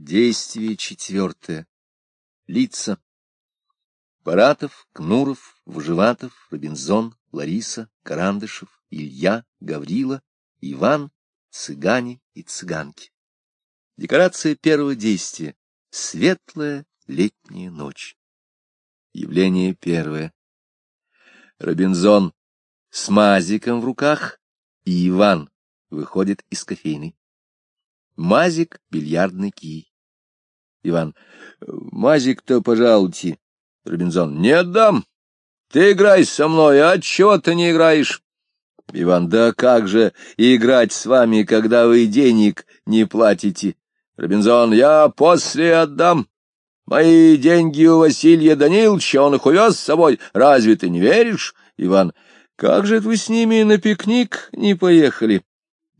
Действие четвертое. Лица. Паратов, Кнуров, Выживатов, Робинзон, Лариса, Карандышев, Илья, Гаврила, Иван, цыгане и цыганки. Декорация первого действия. Светлая летняя ночь. Явление первое. Робинзон с мазиком в руках и Иван выходит из кофейной. Мазик — бильярдный кий. Иван. Мазик-то, пожалуйте. Робинзон. Не отдам. Ты играй со мной, а чего ты не играешь? Иван. Да как же играть с вами, когда вы денег не платите? Робинзон. Я после отдам. Мои деньги у Василия Даниловича, он их увез с собой. Разве ты не веришь? Иван. Как же вы с ними на пикник не поехали?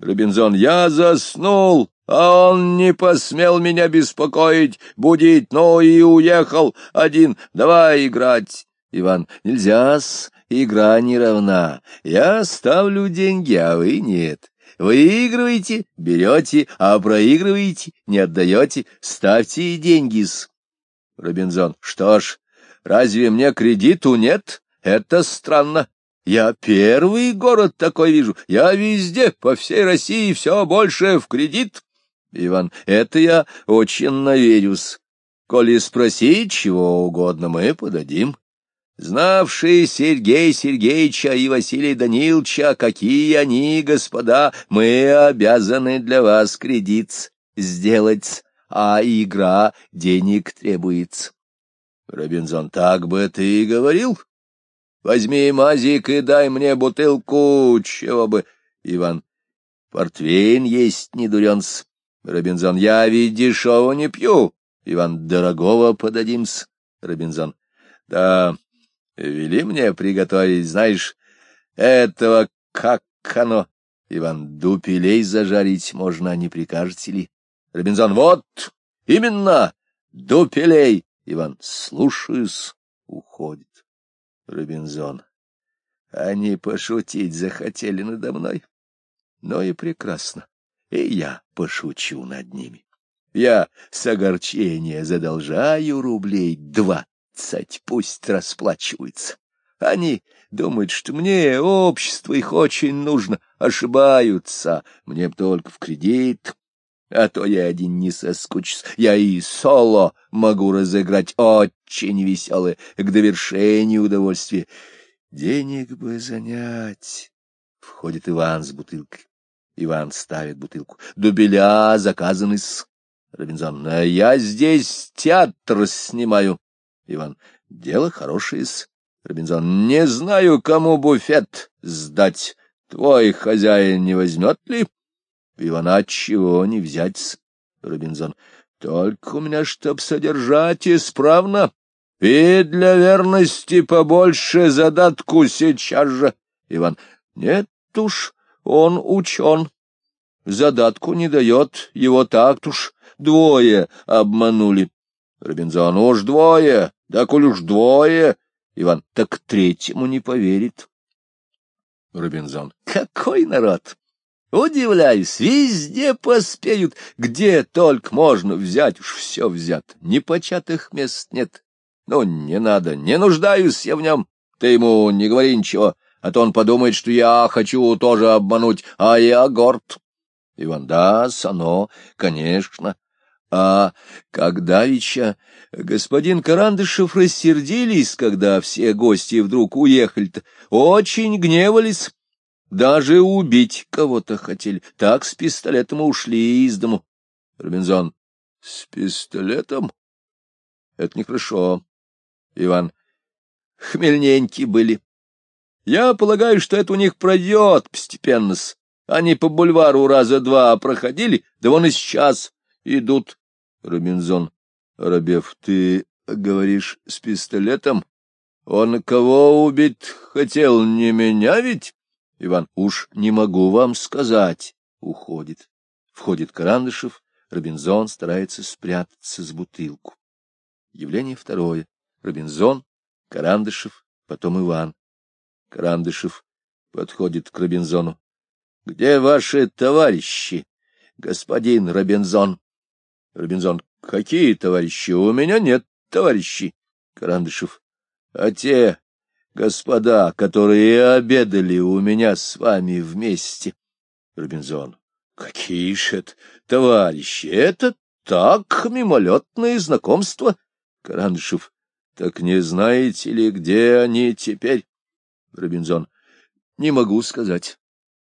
Робинзон. Я заснул. А он не посмел меня беспокоить, будить, ну и уехал один. Давай играть. Иван, нельзя-с, игра не равна. Я ставлю деньги, а вы нет. Выигрываете, берете, а проигрываете, не отдаете, ставьте деньги-с. Робинзон, что ж, разве мне кредиту нет? Это странно. Я первый город такой вижу. Я везде, по всей России, все больше в кредит. Иван, это я очень наверюсь. Коли спросить чего угодно, мы подадим. Знавшие Сергей Сергеевича и Василия Даниловича, какие они, господа, мы обязаны для вас кредит сделать, а игра денег требуется. Робинзон, так бы ты и говорил. Возьми мазик и дай мне бутылку, чего бы. Иван, портвейн есть не дурен-с. Робинзон, я ведь дешево не пью. Иван, дорогого подадим-с. Робинзон, да, вели мне приготовить, знаешь, этого, как оно. Иван, дупелей зажарить можно, не прикажете ли? Робинзон, вот, именно, дупелей. Иван, слушаюсь, уходит. Робинзон, они пошутить захотели надо мной. Но и прекрасно и я пошучу над ними. Я с огорчения задолжаю рублей двадцать, пусть расплачиваются. Они думают, что мне общество их очень нужно, ошибаются, мне только в кредит, а то я один не соскучусь. Я и соло могу разыграть очень веселое, к довершению удовольствия. Денег бы занять. Входит Иван с бутылкой. Иван ставит бутылку. Дубеля заказаны с... Робинзон. Я здесь театр снимаю. Иван. Дело хорошее с... Робинзон. Не знаю, кому буфет сдать. Твой хозяин не возьмет ли? Иван. А чего не взять? Робинзон. Только у меня, чтоб содержать исправно. И для верности побольше задатку сейчас же. Иван. Нет уж, он учен. Задатку не дает, его так уж двое обманули. Робинзон, уж двое, да коль уж двое. Иван, так третьему не поверит. Робинзон, какой народ! Удивляюсь, везде поспеют, где только можно взять, уж все взято, непочатых мест нет. Ну, не надо, не нуждаюсь я в нем, ты ему не говори ничего а то он подумает, что я хочу тоже обмануть, а я горд. Иван, да, оно, конечно. А когда веча господин Карандышев рассердились, когда все гости вдруг уехали-то, очень гневались, даже убить кого-то хотели. Так с пистолетом ушли из дому. Робинзон, с пистолетом? Это нехорошо. Иван, хмельненькие были. Я полагаю, что это у них пройдет постепенно. -с. Они по бульвару раза два проходили, да вон и сейчас идут. Робинзон. Робев, ты говоришь с пистолетом? Он кого убить хотел, не меня ведь? Иван, уж не могу вам сказать. Уходит. Входит Карандышев. Робинзон старается спрятаться с бутылку. Явление второе. Робинзон, Карандышев, потом Иван. Карандышев подходит к Робинзону. — Где ваши товарищи, господин Робинзон? Робинзон. Какие товарищи? У меня нет товарищей. Карандышев. А те господа, которые обедали у меня с вами вместе. Робинзон. Какие же это товарищи? Это так, мимолетное знакомство. Карандышев. Так не знаете ли, где они теперь? Робинзон. Не могу сказать.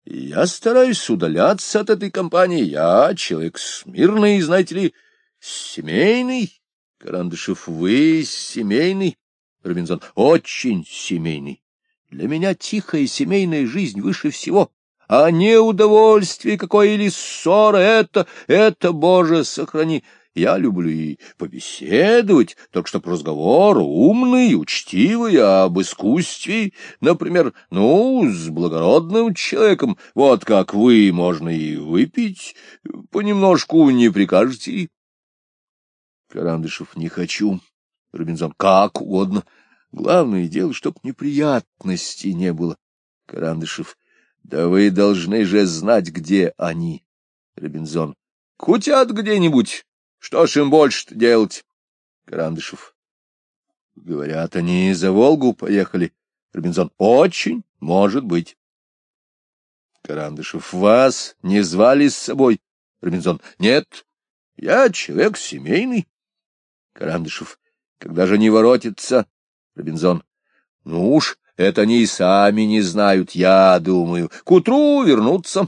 Я стараюсь удаляться от этой компании. Я человек смирный, знаете ли, семейный. Карандышев, вы семейный. Робинзон, очень семейный. Для меня тихая семейная жизнь выше всего. А не удовольствие какое или ссора — это, это, Боже, сохрани. Я люблю и побеседовать, только чтоб разговор умный, учтивый, об искусстве, например, ну, с благородным человеком, вот как вы, можно и выпить, понемножку не прикажете. Карандышев, не хочу. Робинзон, как угодно. Главное дело, чтоб неприятностей не было. Карандышев, да вы должны же знать, где они. Робинзон, кутят где-нибудь. Что ж им больше делать? Карандышев. Говорят, они за Волгу поехали. Робинзон. Очень может быть. Карандышев. Вас не звали с собой? Робинзон. Нет, я человек семейный. Карандышев. Когда же не воротится? Робинзон. Ну уж, это они и сами не знают, я думаю. К утру вернутся.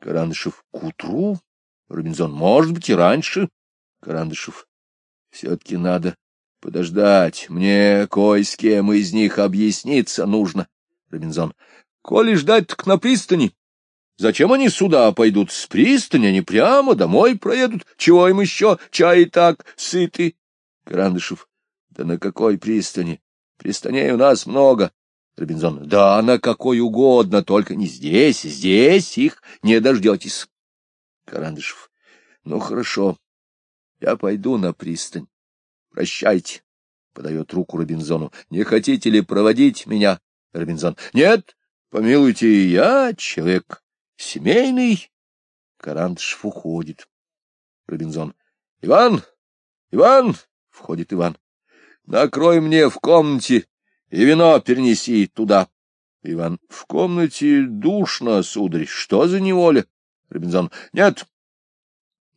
Карандышев. К утру? Робинзон. Может быть, и раньше. Карандышев. Все-таки надо подождать. Мне кое с кем из них объясниться нужно. Робинзон. Коли ждать, так на пристани. Зачем они сюда пойдут? С пристани они прямо домой проедут. Чего им еще? Чай и так сыты. Карандышев. Да на какой пристани? Пристаней у нас много. Робинзон. Да на какой угодно, только не здесь. Здесь их не дождетесь. Карандышев. Ну, хорошо. Я пойду на пристань. Прощайте. Подает руку Робинзону. Не хотите ли проводить меня? Робинзон. Нет, помилуйте, я человек семейный. Карандышев уходит. Робинзон. Иван! Иван! Входит Иван. Накрой мне в комнате и вино перенеси туда. Иван. В комнате душно, сударь. Что за неволя? Робинзон. Нет,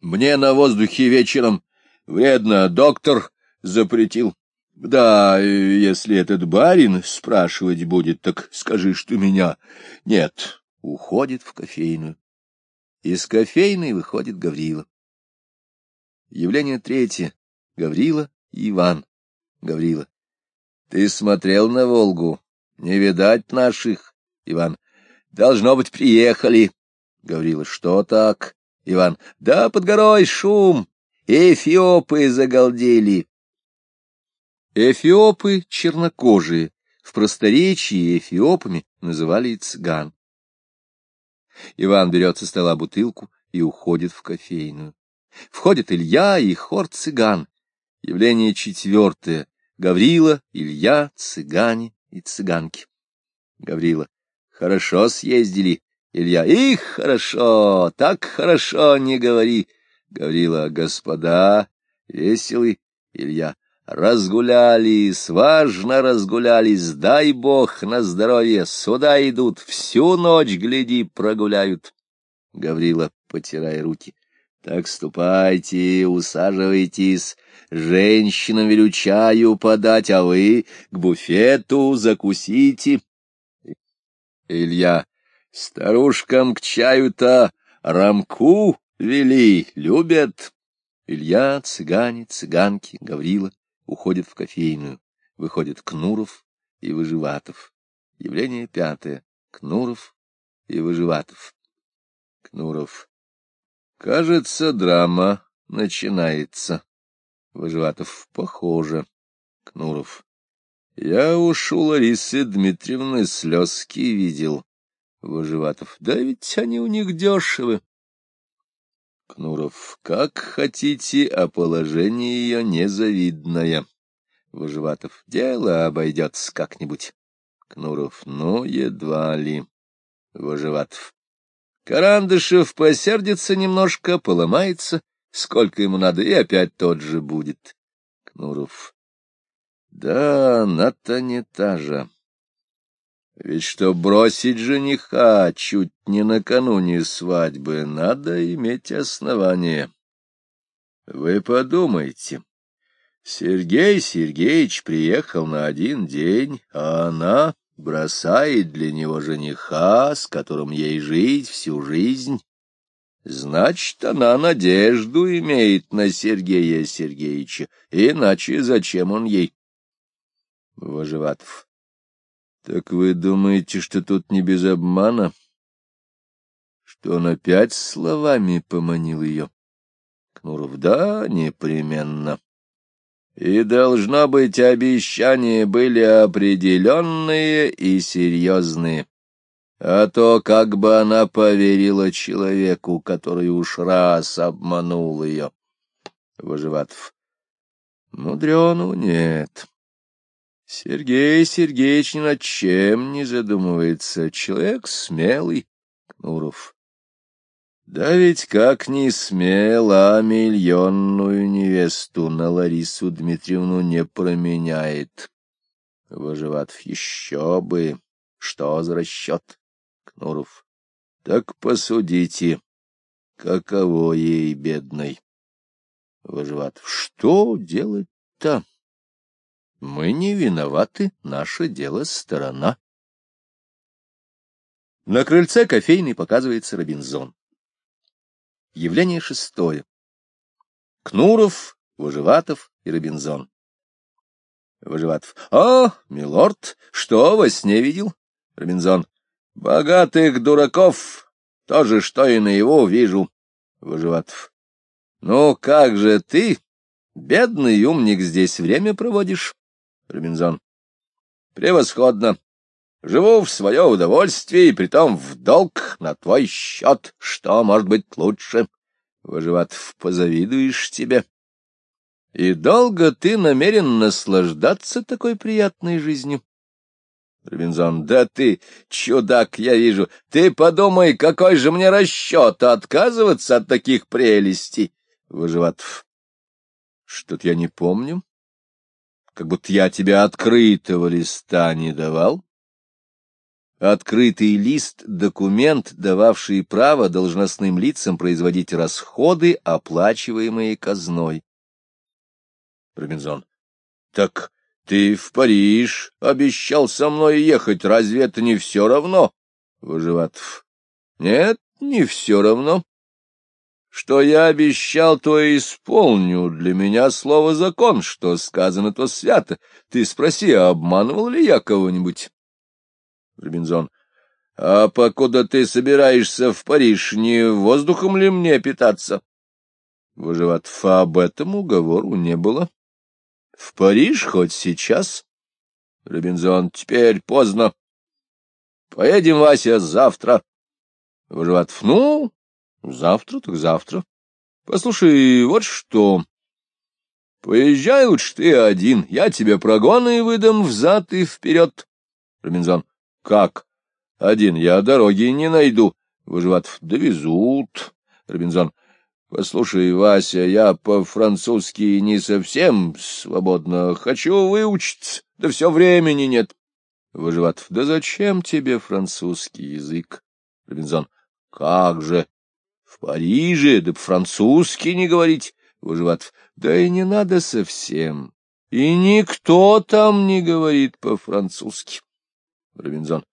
мне на воздухе вечером вредно, доктор запретил. Да, если этот барин спрашивать будет, так скажи, что меня нет. Уходит в кофейную. Из кофейной выходит Гаврила. Явление третье. Гаврила и Иван. Гаврила. Ты смотрел на Волгу? Не видать наших. Иван. Должно быть, приехали. Гаврила. Что так? Иван. Да под горой шум. Эфиопы загалдели. Эфиопы чернокожие. В просторечии эфиопами называли цыган. Иван берет со стола бутылку и уходит в кофейную. Входит Илья и хор цыган. Явление четвертое. Гаврила, Илья, цыгане и цыганки. Гаврила. Хорошо съездили. Илья, их хорошо, так хорошо не говори. Гаврила, господа, веселый. Илья, разгулялись, важно разгулялись, дай бог на здоровье, сюда идут, всю ночь, гляди, прогуляют. Гаврила, потирая руки, так ступайте, усаживайтесь, женщинам велю чаю подать, а вы к буфету закусите. Илья, Старушкам к чаю-то рамку вели, любят. Илья, цыгане, цыганки, Гаврила уходят в кофейную. Выходят Кнуров и Выживатов. Явление пятое. Кнуров и Выживатов. Кнуров. Кажется, драма начинается. Выживатов. Похоже. Кнуров. Я уж у Ларисы Дмитриевны слезки видел. Выживатов. Да ведь они у них дешевы. Кнуров. Как хотите, а положение ее незавидное. Выживатов. Дело обойдется как-нибудь. Кнуров. Ну, едва ли. Выживатов. Карандышев посердится немножко, поломается сколько ему надо, и опять тот же будет. Кнуров. Да, она-то не та же. Ведь что бросить жениха чуть не накануне свадьбы, надо иметь основание. Вы подумайте. Сергей Сергеевич приехал на один день, а она бросает для него жениха, с которым ей жить всю жизнь. Значит, она надежду имеет на Сергея Сергеевича, иначе зачем он ей? Вожеватов. Так вы думаете, что тут не без обмана? Что он опять словами поманил ее? Кнуров. Да, непременно. И, должно быть, обещания были определенные и серьезные. А то как бы она поверила человеку, который уж раз обманул ее. Выживатов. Мудрену нет. Сергей Сергеевич ни над чем не задумывается. Человек смелый. Кнуров. Да ведь как не смело, миллионную невесту на Ларису Дмитриевну не променяет. Выживатов еще бы. Что за расчет? Кнуров. Так посудите, каково ей, бедной. Выживатов. Что делать-то? Мы не виноваты, наше дело сторона. На крыльце кофейной показывается Робинзон. Явление шестое. Кнуров, Выживатов и Робинзон. Выживатов. — О, милорд, что во сне видел? Робинзон. — Богатых дураков, тоже что и наяву вижу. Выживатов. — Ну, как же ты, бедный умник, здесь время проводишь? Робинзон. — Превосходно. Живу в свое удовольствие, и притом в долг на твой счет. Что может быть лучше? Выживатов, позавидуешь тебе. И долго ты намерен наслаждаться такой приятной жизнью? Робинзон, да ты, чудак, я вижу. Ты подумай, какой же мне расчет отказываться от таких прелестей. Выживатов, что-то я не помню. Как будто я тебе открытого листа не давал. Открытый лист — документ, дававший право должностным лицам производить расходы, оплачиваемые казной. Робинзон. — Так ты в Париж обещал со мной ехать, разве это не все равно? Выживатов. — Нет, не все равно. Что я обещал, то и исполню. Для меня слово закон, что сказано, то свято. Ты спроси, обманывал ли я кого-нибудь? Робинзон. — А покуда ты собираешься в Париж, не воздухом ли мне питаться? Выживатов. — Об этом уговору не было. — В Париж хоть сейчас? Робинзон. — Теперь поздно. — Поедем, Вася, завтра. Выживатов. — Ну, завтра так завтра. Послушай, вот что... Поезжай лучше ты один, я тебе прогоны выдам взад и вперед. Робинзон. Как? Один я дороги не найду. Выживатов. Довезут. Робинзон. Послушай, Вася, я по-французски не совсем свободно. Хочу выучиться, да все времени нет. Выживатов. Да зачем тебе французский язык? Робинзон. Как же? Париже, да по-французски не говорить. Выживатов. Да и не надо совсем. И никто там не говорит по-французски. Робинзон.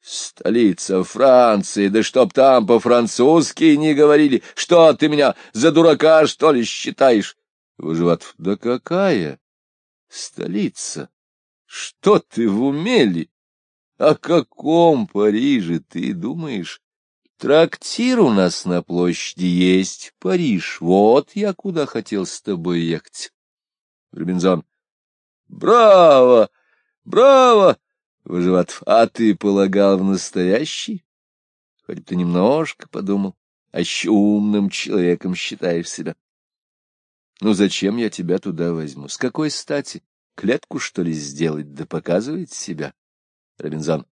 Столица Франции, да чтоб там по-французски не говорили. Что ты меня за дурака, что ли, считаешь? Выживат. Да какая столица? Что ты в умели? О каком Париже ты думаешь? Трактир у нас на площади есть, Париж. Вот я куда хотел с тобой ехать. Робинзон. Браво! Браво! Выживатов, а ты полагал в настоящий? Хоть ты немножко подумал, а еще умным человеком считаешь себя. Ну зачем я тебя туда возьму? С какой стати? Клетку, что ли, сделать, да показывать себя? Робинзон.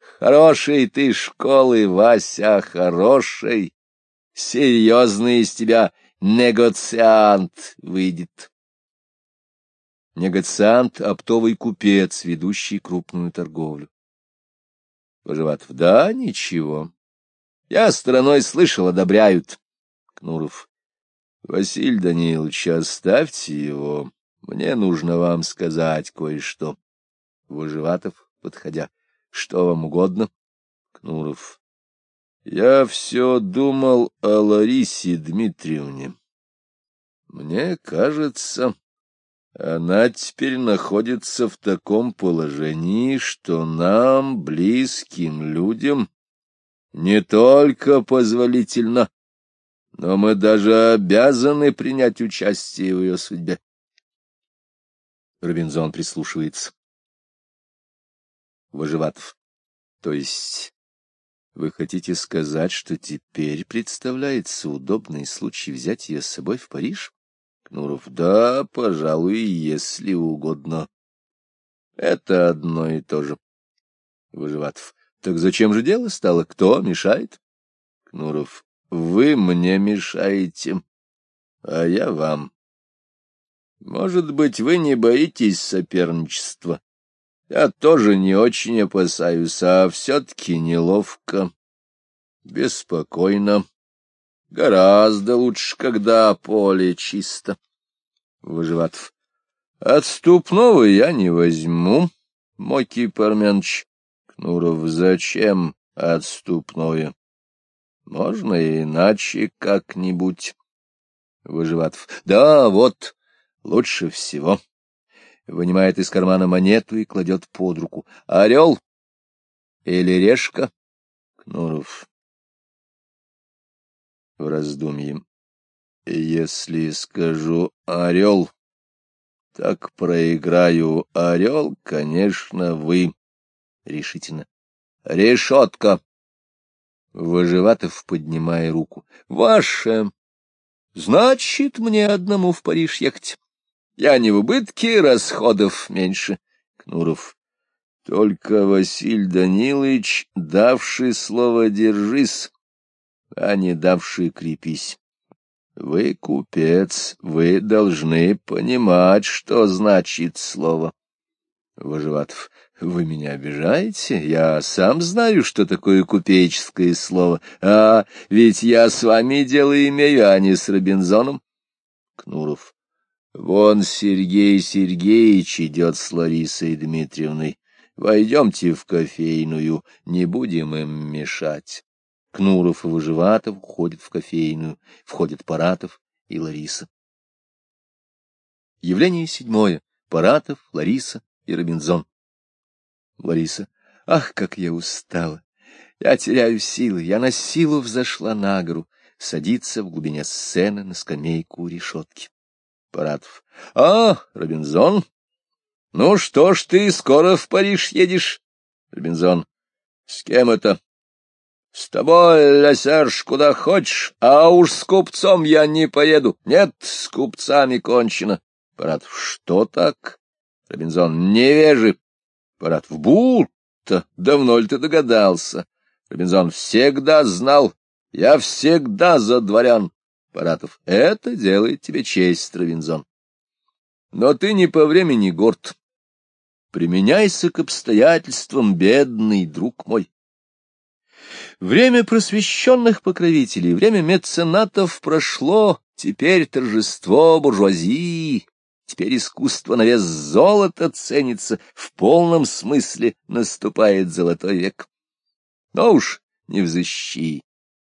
Хороший ты школы, Вася, хороший. Серьезный из тебя негоциант выйдет. Негоциант — оптовый купец, ведущий крупную торговлю. Пожеватов. Да, ничего. Я стороной слышал, одобряют. Кнуров. Василий Данилович, оставьте его. Мне нужно вам сказать кое-что. Выживатов, подходя. Что вам угодно? Кнуров. Я все думал о Ларисе Дмитриевне. Мне кажется, она теперь находится в таком положении, что нам, близким людям, не только позволительно, но мы даже обязаны принять участие в ее судьбе. Робинзон прислушивается. Выживатов. То есть вы хотите сказать, что теперь представляется удобный случай взять ее с собой в Париж? Кнуров. Да, пожалуй, если угодно. Это одно и то же. Выживатов. Так зачем же дело стало? Кто мешает? Кнуров. Вы мне мешаете, а я вам. Может быть, вы не боитесь соперничества? Я тоже не очень опасаюсь, а все-таки неловко, беспокойно. Гораздо лучше, когда поле чисто. Выживатов. Отступного я не возьму, Мокий Парменч. Кнуров. Зачем отступное? Можно иначе как-нибудь. Выживатов. Да, вот, лучше всего вынимает из кармана монету и кладет под руку. Орел или решка? Кнуров. В раздумье. Если скажу орел, так проиграю. Орел, конечно, вы. Решительно. Решетка. Выживатов, поднимая руку. Ваше. Значит, мне одному в Париж ехать. Я не в убытке, расходов меньше. Кнуров. Только Василь Данилович, давший слово «держись», а не давший «крепись». Вы купец, вы должны понимать, что значит слово. Выживатов. Вы меня обижаете? Я сам знаю, что такое купеческое слово. А ведь я с вами дело имею, а не с Робинзоном. Кнуров. Вон Сергей Сергеевич идет с Ларисой Дмитриевной. Войдемте в кофейную, не будем им мешать. Кнуров и Выживатов уходят в кофейную, входят Паратов и Лариса. Явление седьмое. Паратов, Лариса и Робинзон. Лариса. Ах, как я устала! Я теряю силы, я на силу взошла на гору, садится в глубине сцены на скамейку у решетки. Паратов. — А, Робинзон? Ну что ж, ты скоро в Париж едешь? Робинзон. — С кем это? — С тобой, Ля куда хочешь, а уж с купцом я не поеду. Нет, с купцами кончено. Паратов. — Что так? Робинзон. — Невежи. Паратов. — Будто. Давно ли ты догадался? Робинзон. — Всегда знал. Я всегда за дворян. Паратов. Это делает тебе честь, Травинзон. Но ты не по времени горд. Применяйся к обстоятельствам, бедный друг мой. Время просвещенных покровителей, время меценатов прошло, теперь торжество буржуазии, теперь искусство на вес золота ценится, в полном смысле наступает золотой век. Но уж не взыщи,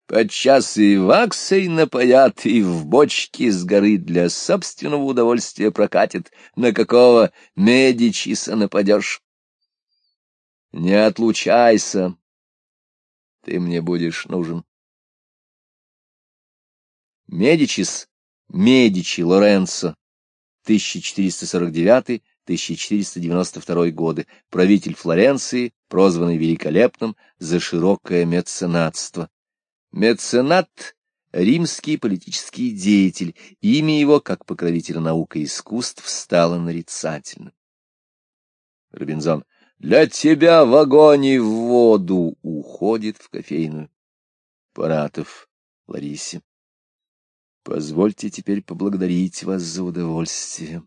Подчас и ваксой напоят, и в бочке с горы для собственного удовольствия прокатит. На какого Медичиса нападешь? Не отлучайся, ты мне будешь нужен. Медичис, Медичи Лоренцо, 1449-1492 годы, правитель Флоренции, прозванный Великолепным за широкое меценатство. Меценат — римский политический деятель, имя его, как покровителя наук и искусств, стало нарицательным. Робинзон. Для тебя в огонь и в воду уходит в кофейную. Паратов Ларисе. Позвольте теперь поблагодарить вас за удовольствие.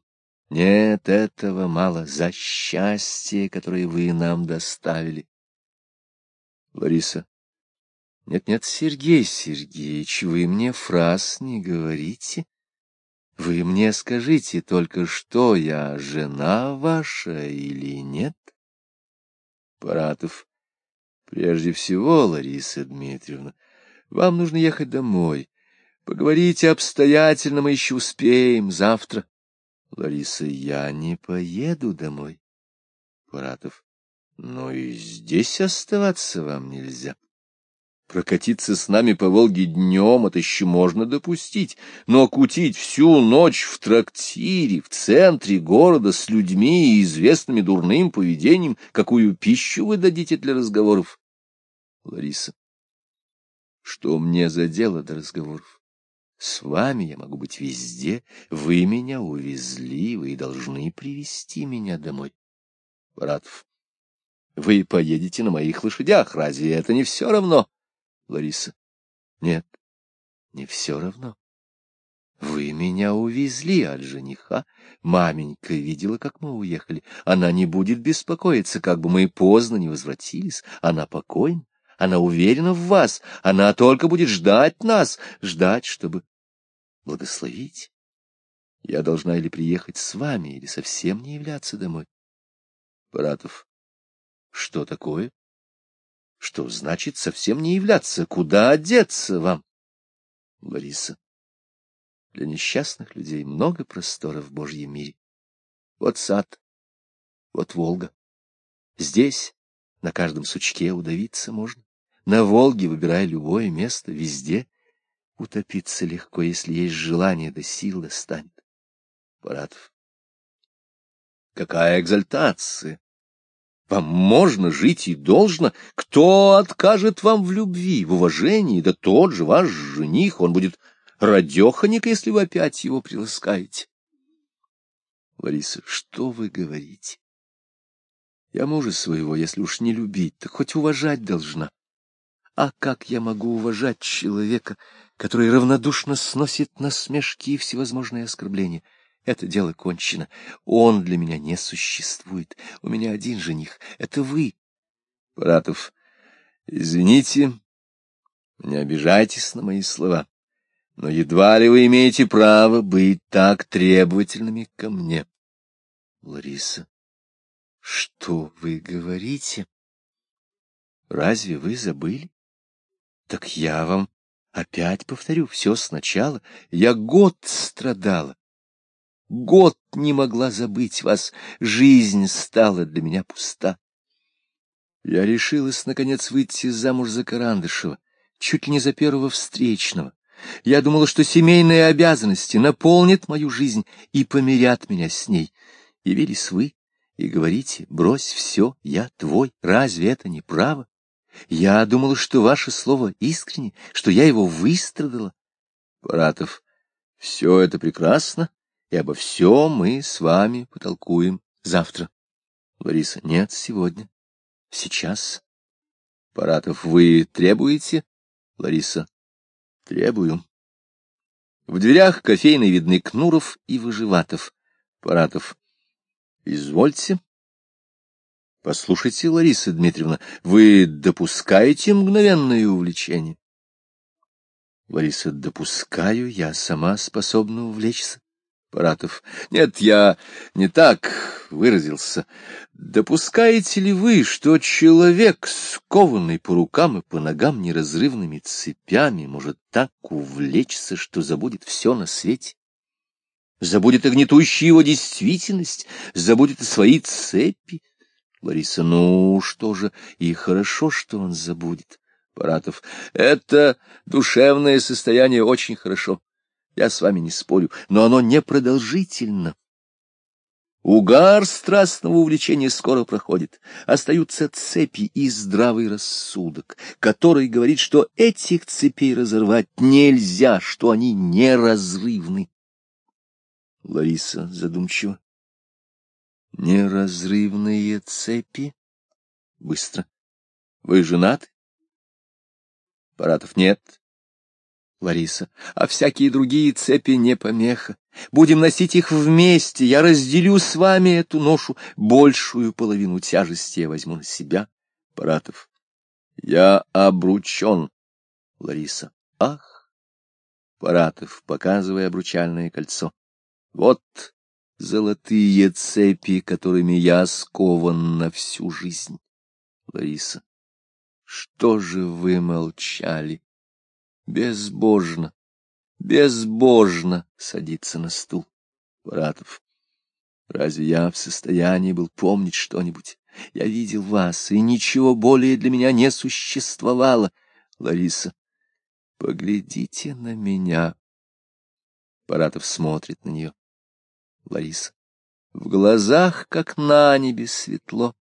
Нет, этого мало, за счастье, которое вы нам доставили. Лариса. Нет-нет, Сергей Сергеевич, вы мне фраз не говорите. Вы мне скажите только, что я жена ваша или нет? Паратов. Прежде всего, Лариса Дмитриевна, вам нужно ехать домой. Поговорите обстоятельно, мы еще успеем завтра. Лариса, я не поеду домой. Паратов. Но и здесь оставаться вам нельзя. Прокатиться с нами по Волге днем — это еще можно допустить, но кутить всю ночь в трактире, в центре города с людьми и известными дурным поведением, какую пищу вы дадите для разговоров? Лариса. Что мне за дело до разговоров? С вами я могу быть везде, вы меня увезли, вы должны привести меня домой. Братов. Вы поедете на моих лошадях, разве это не все равно? Лариса. Нет, не все равно. Вы меня увезли от жениха. Маменька видела, как мы уехали. Она не будет беспокоиться, как бы мы поздно не возвратились. Она покойна, она уверена в вас. Она только будет ждать нас, ждать, чтобы благословить. Я должна или приехать с вами, или совсем не являться домой. Паратов. Что такое? Что значит совсем не являться? Куда одеться вам? Лариса. Для несчастных людей много простора в Божьем мире. Вот сад, вот Волга. Здесь на каждом сучке удавиться можно. На Волге, выбирая любое место, везде утопиться легко, если есть желание, да сил достанет. Паратов. Какая экзальтация! Вам можно жить и должно. Кто откажет вам в любви, в уважении? Да тот же ваш жених, он будет радеханик, если вы опять его приласкаете. Лариса, что вы говорите? Я мужа своего, если уж не любить, то хоть уважать должна. А как я могу уважать человека, который равнодушно сносит насмешки и всевозможные оскорбления? Это дело кончено. Он для меня не существует. У меня один жених. Это вы. Паратов, извините, не обижайтесь на мои слова, но едва ли вы имеете право быть так требовательными ко мне. Лариса, что вы говорите? Разве вы забыли? Так я вам опять повторю все сначала. Я год страдала, Год не могла забыть вас, жизнь стала для меня пуста. Я решилась, наконец, выйти замуж за Карандышева, чуть ли не за первого встречного. Я думала, что семейные обязанности наполнят мою жизнь и помирят меня с ней. Явились вы и говорите, брось все, я твой, разве это не право? Я думала, что ваше слово искренне, что я его выстрадала. Паратов, все это прекрасно, и обо всем мы с вами потолкуем завтра. Лариса, нет, сегодня. Сейчас. Паратов, вы требуете? Лариса, требую. В дверях кофейной видны Кнуров и Выживатов. Паратов, извольте. Послушайте, Лариса Дмитриевна, вы допускаете мгновенное увлечение? Лариса, допускаю, я сама способна увлечься. Паратов. Нет, я не так выразился. Допускаете ли вы, что человек, скованный по рукам и по ногам неразрывными цепями, может так увлечься, что забудет все на свете? Забудет и гнетущую его действительность, забудет и свои цепи? Лариса, ну что же, и хорошо, что он забудет. Паратов, это душевное состояние очень хорошо. Я с вами не спорю, но оно непродолжительно. Угар страстного увлечения скоро проходит. Остаются цепи и здравый рассудок, который говорит, что этих цепей разорвать нельзя, что они неразрывны. Лариса задумчиво. Неразрывные цепи? Быстро. Вы женаты? Паратов нет. Лариса. А всякие другие цепи не помеха. Будем носить их вместе. Я разделю с вами эту ношу. Большую половину тяжести я возьму на себя. Паратов. Я обручен. Лариса. Ах! Паратов, показывая обручальное кольцо. Вот золотые цепи, которыми я скован на всю жизнь. Лариса. Что же вы молчали? Безбожно, безбожно садиться на стул. Паратов. Разве я в состоянии был помнить что-нибудь? Я видел вас, и ничего более для меня не существовало. Лариса. Поглядите на меня. Паратов смотрит на нее. Лариса. В глазах, как на небе, светло.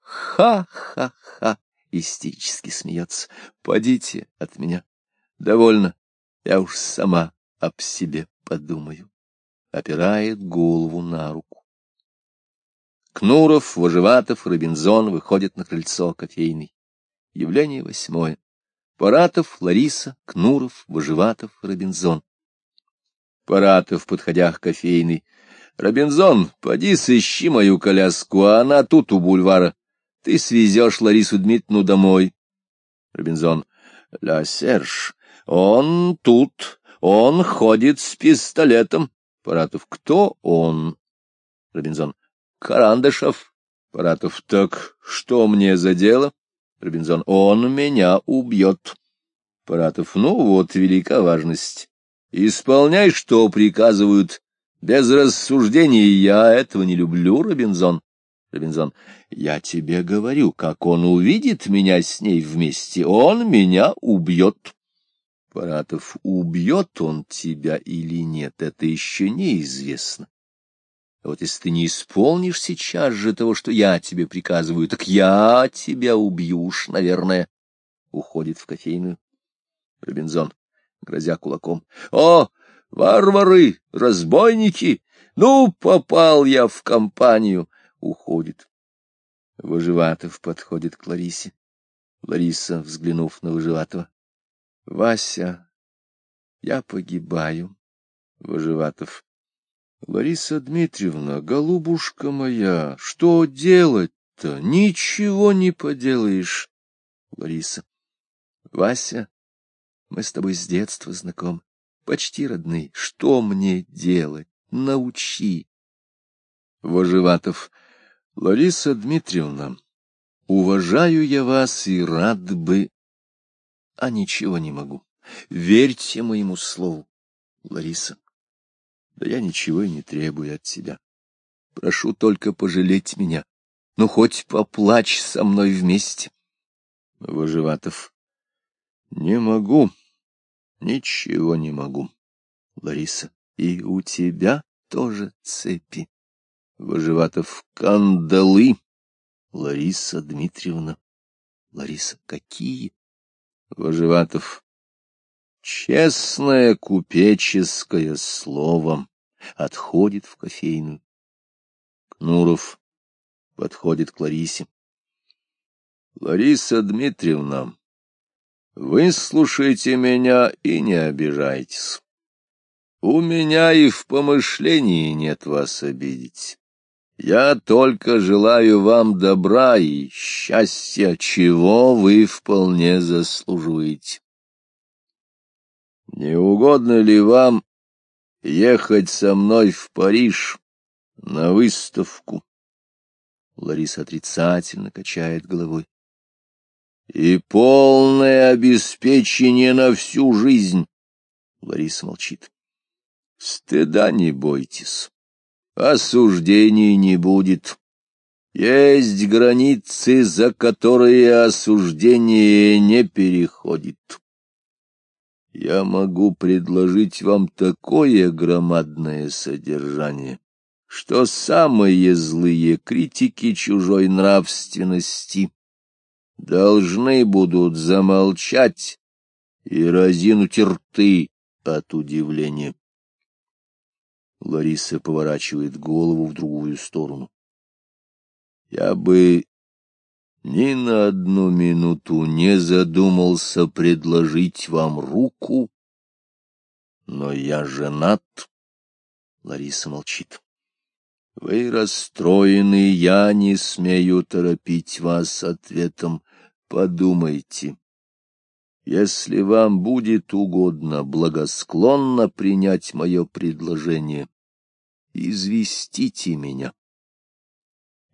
Ха-ха-ха! Истерически смеется. Подите от меня. Довольно. Я уж сама об себе подумаю. Опирает голову на руку. Кнуров, Вожеватов, Робинзон выходят на крыльцо кофейный. Явление восьмое. Паратов, Лариса, Кнуров, Вожеватов, Робинзон. Паратов, подходя к кофейной. Робинзон, поди сыщи мою коляску, а она тут у бульвара. Ты свезешь Ларису Дмитриевну домой. Робинзон. Ля Серж, он тут, он ходит с пистолетом. Паратов. Кто он? Робинзон. Карандышев. Паратов. Так что мне за дело? Робинзон. Он меня убьет. Паратов. Ну вот, велика важность. Исполняй, что приказывают. Без рассуждений я этого не люблю, Робинзон. Робинзон. Я тебе говорю, как он увидит меня с ней вместе, он меня убьет. Паратов, убьет он тебя или нет, это еще неизвестно. А вот если ты не исполнишь сейчас же того, что я тебе приказываю, так я тебя убью уж, наверное. Уходит в кофейную. Робинзон, грозя кулаком. О, варвары, разбойники! Ну, попал я в компанию. Уходит. Выживатов подходит к Ларисе. Лариса, взглянув на Выживатова. — Вася, я погибаю. Выживатов. — Лариса Дмитриевна, голубушка моя, что делать-то? Ничего не поделаешь. Лариса. — Вася, мы с тобой с детства знакомы, почти родные. Что мне делать? Научи. Выживатов. — Лариса Дмитриевна, уважаю я вас и рад бы а ничего не могу. Верьте моему слову, Лариса. Да я ничего и не требую от тебя. Прошу только пожалеть меня. Ну, хоть поплачь со мной вместе. Выживатов. Не могу. Ничего не могу. Лариса. И у тебя тоже цепи. Выживатов. Кандалы. Лариса Дмитриевна. Лариса. Какие? Вожеватов. Честное купеческое слово отходит в кофейную. Кнуров подходит к Ларисе. Лариса Дмитриевна, выслушайте меня и не обижайтесь. У меня и в помышлении нет вас обидеть. Я только желаю вам добра и счастья, чего вы вполне заслуживаете. Не угодно ли вам ехать со мной в Париж на выставку? Лариса отрицательно качает головой. И полное обеспечение на всю жизнь. Лариса молчит. Стыда не бойтесь осуждений не будет. Есть границы, за которые осуждение не переходит. Я могу предложить вам такое громадное содержание, что самые злые критики чужой нравственности должны будут замолчать и разинуть рты от удивления. Лариса поворачивает голову в другую сторону. Я бы ни на одну минуту не задумался предложить вам руку Но я женат. Лариса молчит. Вы расстроены, я не смею торопить вас ответом. Подумайте. Если вам будет угодно благосклонно принять мое предложение, известите меня.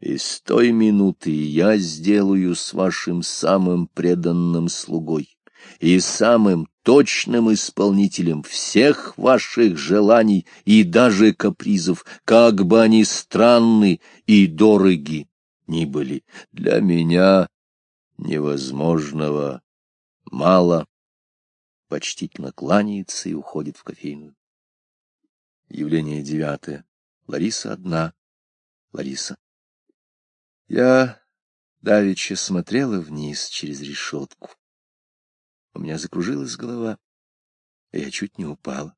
И с той минуты я сделаю с вашим самым преданным слугой и самым точным исполнителем всех ваших желаний и даже капризов, как бы они странны и дороги ни были. Для меня невозможного мало. Почтительно кланяется и уходит в кофейную. Явление девятое. Лариса одна. Лариса. Я давеча смотрела вниз через решетку. У меня закружилась голова, и я чуть не упала.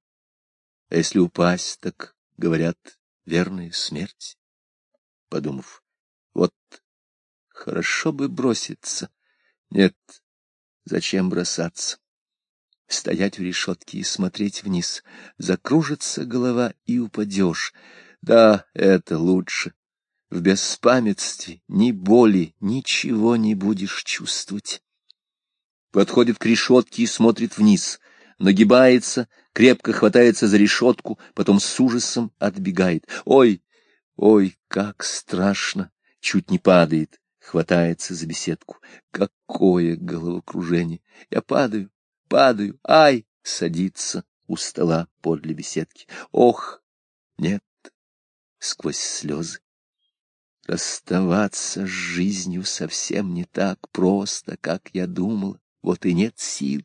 А если упасть, так, говорят, верная смерть. Подумав, вот хорошо бы броситься. Нет, зачем бросаться? Стоять в решетке и смотреть вниз. Закружится голова и упадешь. Да, это лучше. В беспамятстве ни боли, ничего не будешь чувствовать подходит к решетке и смотрит вниз, нагибается, крепко хватается за решетку, потом с ужасом отбегает. Ой, ой, как страшно! Чуть не падает, хватается за беседку. Какое головокружение! Я падаю, падаю, ай! Садится у стола подле беседки. Ох, нет, сквозь слезы. Расставаться с жизнью совсем не так просто, как я думала. Вот и нет сил.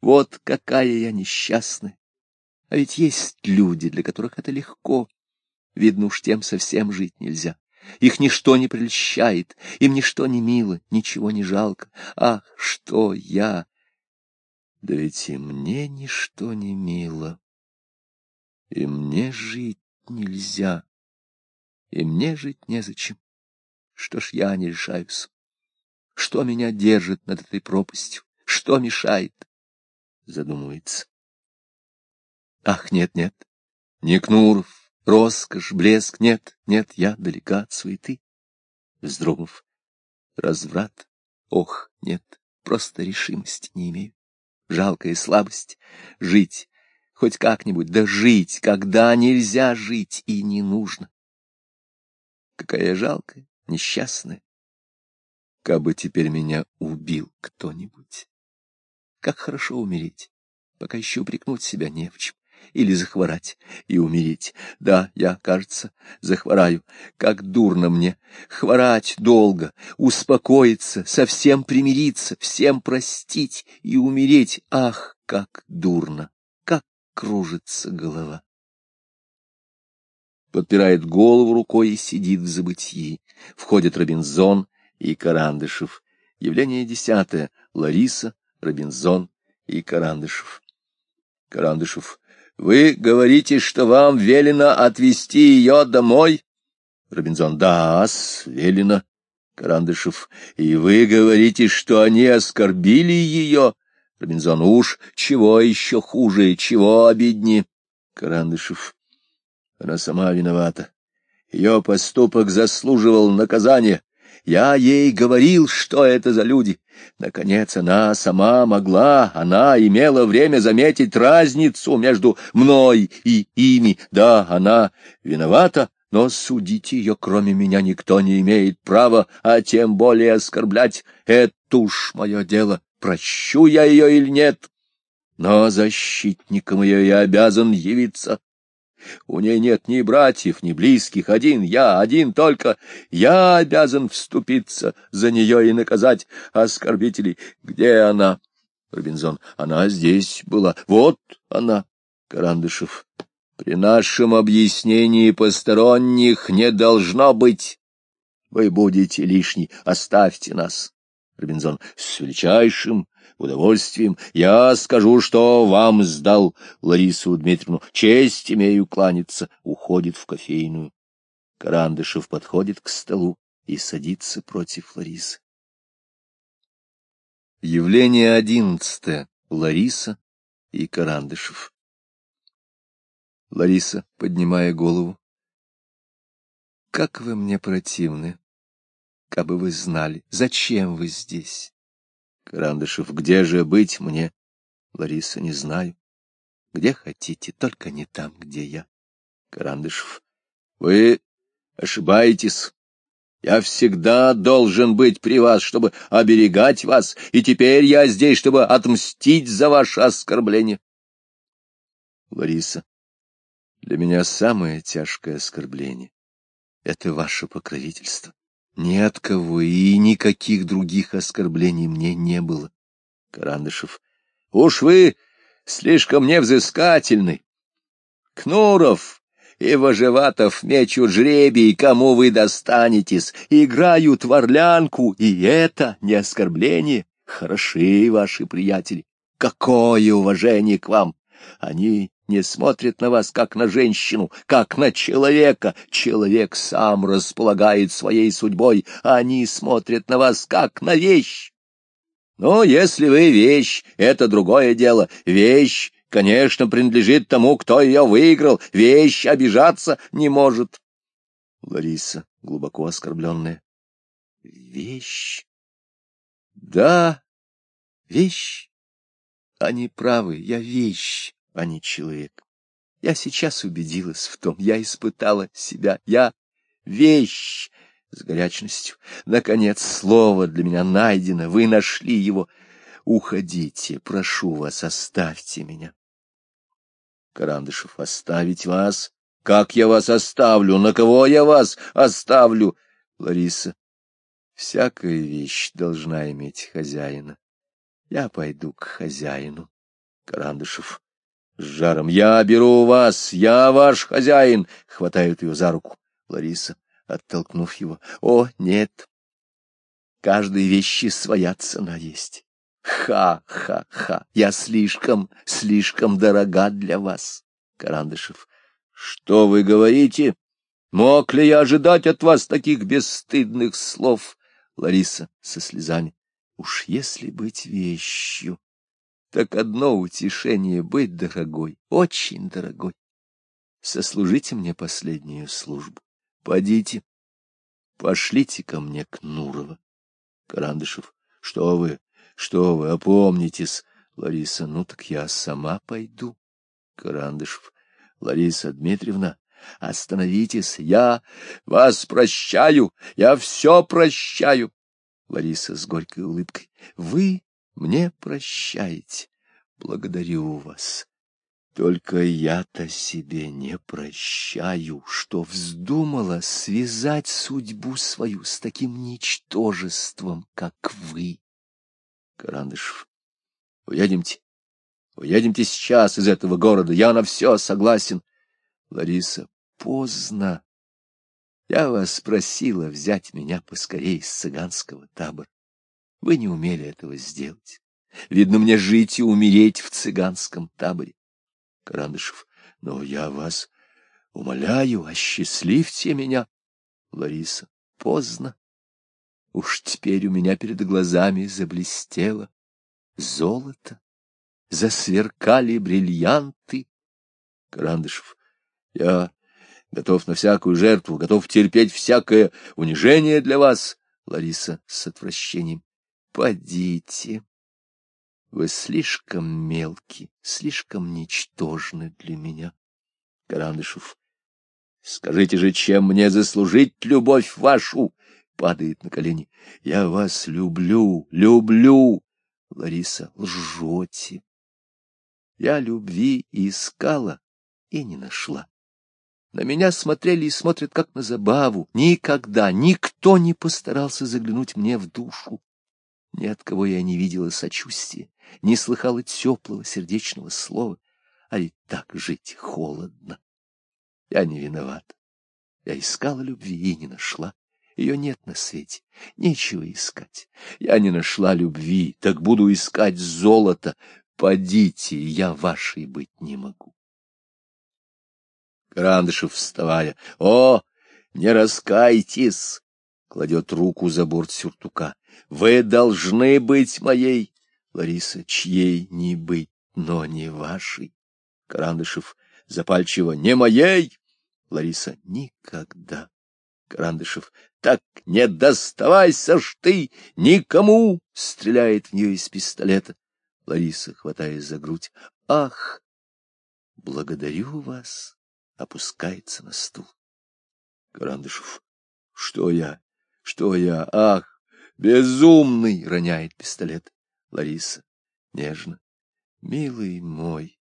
Вот какая я несчастная. А ведь есть люди, для которых это легко. Видно уж тем совсем жить нельзя. Их ничто не прельщает, им ничто не мило, ничего не жалко. Ах, что я! Да ведь и мне ничто не мило. И мне жить нельзя. И мне жить незачем. Что ж я не решаюсь? Что меня держит над этой пропастью? Что мешает? Задумывается. Ах, нет, нет, не Кнуров, роскошь, блеск, нет, нет, я далека от суеты. Вздрогнув, разврат, ох, нет, просто решимости не имею. Жалкая слабость, жить, хоть как-нибудь, да жить, когда нельзя жить и не нужно. Какая я жалкая, несчастная, Кабы теперь меня убил кто-нибудь. Как хорошо умереть, пока еще упрекнуть себя не в чем. Или захворать и умереть. Да, я, кажется, захвораю. Как дурно мне. Хворать долго, успокоиться, совсем примириться, всем простить и умереть. Ах, как дурно, как кружится голова. Подпирает голову рукой и сидит в забытии. Входит Робинзон и Карандышев. Явление десятое. Лариса, Робинзон и Карандышев. Карандышев. Вы говорите, что вам велено отвезти ее домой? Робинзон. Да, велено. Карандышев. И вы говорите, что они оскорбили ее? Робинзон. Уж чего еще хуже, чего обиднее? Карандышев. Она сама виновата. Ее поступок заслуживал наказания. Я ей говорил, что это за люди. Наконец она сама могла, она имела время заметить разницу между мной и ими. Да, она виновата, но судить ее, кроме меня, никто не имеет права, а тем более оскорблять. Это уж мое дело, прощу я ее или нет. Но защитником ее я обязан явиться. У ней нет ни братьев, ни близких, один я, один только. Я обязан вступиться за нее и наказать оскорбителей. Где она? Робинзон. Она здесь была. Вот она. Карандышев. При нашем объяснении посторонних не должно быть. Вы будете лишний. Оставьте нас. Робинзон. С величайшим удовольствием. Я скажу, что вам сдал Ларису Дмитриевну. Честь имею кланяться. Уходит в кофейную. Карандышев подходит к столу и садится против Ларисы. Явление одиннадцатое. Лариса и Карандышев. Лариса, поднимая голову. Как вы мне противны. Как бы вы знали, зачем вы здесь? Карандышев, где же быть мне? Лариса, не знаю. Где хотите, только не там, где я. Карандышев, вы ошибаетесь. Я всегда должен быть при вас, чтобы оберегать вас, и теперь я здесь, чтобы отмстить за ваше оскорбление. Лариса, для меня самое тяжкое оскорбление — это ваше покровительство. Ни от кого и никаких других оскорблений мне не было. Карандышев, уж вы слишком невзыскательны. Кнуров и Вожеватов мечут жребий, кому вы достанетесь, играют в орлянку, и это не оскорбление. Хороши ваши приятели. Какое уважение к вам! Они не смотрят на вас, как на женщину, как на человека. Человек сам располагает своей судьбой, а они смотрят на вас, как на вещь. Но если вы вещь, это другое дело. Вещь, конечно, принадлежит тому, кто ее выиграл. Вещь обижаться не может. Лариса, глубоко оскорбленная. Вещь? Да, вещь. Они правы, я вещь а не человек. Я сейчас убедилась в том, я испытала себя, я вещь с горячностью. Наконец, слово для меня найдено, вы нашли его. Уходите, прошу вас, оставьте меня. Карандышев, оставить вас? Как я вас оставлю? На кого я вас оставлю? Лариса, всякая вещь должна иметь хозяина. Я пойду к хозяину. Карандышев, с жаром. «Я беру вас! Я ваш хозяин!» — хватают ее за руку. Лариса, оттолкнув его. «О, нет! Каждой вещи своя цена есть. Ха-ха-ха! Я слишком, слишком дорога для вас!» Карандышев. «Что вы говорите? Мог ли я ожидать от вас таких бесстыдных слов?» Лариса со слезами. «Уж если быть вещью!» Так одно утешение — быть дорогой, очень дорогой. Сослужите мне последнюю службу. Подите, пошлите ко мне к Нурова. Карандышев, что вы, что вы, опомнитесь. Лариса, ну так я сама пойду. Карандышев, Лариса Дмитриевна, остановитесь, я вас прощаю, я все прощаю. Лариса с горькой улыбкой, вы мне прощаете. Благодарю вас. Только я-то себе не прощаю, что вздумала связать судьбу свою с таким ничтожеством, как вы. Карандышев, уедемте, уедемте сейчас из этого города, я на все согласен. Лариса, поздно. Я вас просила взять меня поскорее из цыганского табора. Вы не умели этого сделать. Видно мне жить и умереть в цыганском таборе. Карандышев, но я вас умоляю, осчастливьте меня. Лариса, поздно. Уж теперь у меня перед глазами заблестело золото, засверкали бриллианты. Карандышев, я готов на всякую жертву, готов терпеть всякое унижение для вас. Лариса с отвращением. Подите. Вы слишком мелки, слишком ничтожны для меня. Карандышев. Скажите же, чем мне заслужить любовь вашу? Падает на колени. Я вас люблю, люблю. Лариса, лжете. Я любви искала и не нашла. На меня смотрели и смотрят, как на забаву. Никогда никто не постарался заглянуть мне в душу. Ни от кого я не видела сочувствия, не слыхала теплого сердечного слова, а ведь так жить холодно. Я не виноват. Я искала любви и не нашла. Ее нет на свете, нечего искать. Я не нашла любви, так буду искать золото. Подите, я вашей быть не могу. Карандышев, вставая, — О, не раскайтесь! Кладет руку за борт сюртука. Вы должны быть моей. Лариса, чьей не быть, но не вашей. Карандышев, Запальчиво, не моей. Лариса, никогда. Карандышев, так не доставайся ж ты никому! Стреляет в нее из пистолета. Лариса, хватаясь за грудь, ах, благодарю вас, опускается на стул. Карандышев, что я, что я, ах, безумный, роняет пистолет. Лариса, нежно, милый мой,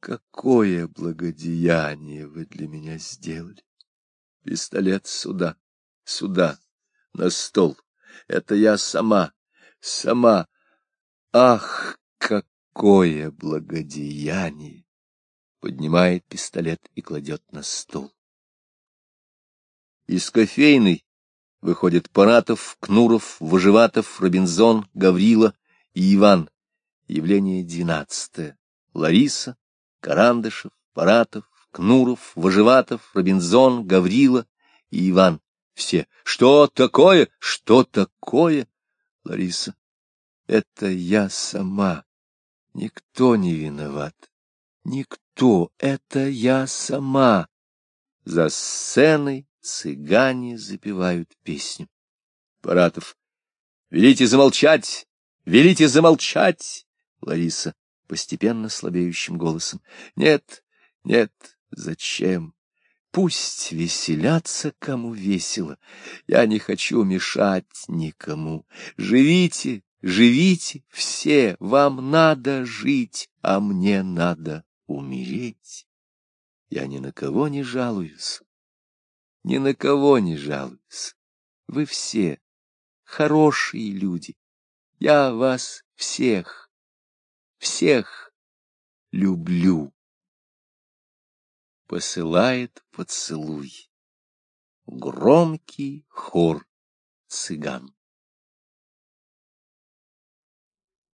какое благодеяние вы для меня сделали. Пистолет сюда, сюда, на стол. Это я сама, сама. Ах, какое благодеяние! Поднимает пистолет и кладет на стол. Из кофейной выходят Паратов, Кнуров, Выживатов, Робинзон, Гаврила и Иван. Явление двенадцатое. Лариса, Карандышев, Паратов, Кнуров, Выживатов, Робинзон, Гаврила и Иван. Все. Что такое? Что такое? Лариса. Это я сама. Никто не виноват. Никто. Это я сама. За сценой цыгане запевают песню. Паратов. Велите замолчать! Велите замолчать! Лариса постепенно слабеющим голосом. Нет, нет, зачем? Пусть веселятся, кому весело. Я не хочу мешать никому. Живите, живите все. Вам надо жить, а мне надо умереть. Я ни на кого не жалуюсь. Ни на кого не жалуюсь. Вы все хорошие люди. Я вас всех всех люблю. Посылает поцелуй. Громкий хор цыган.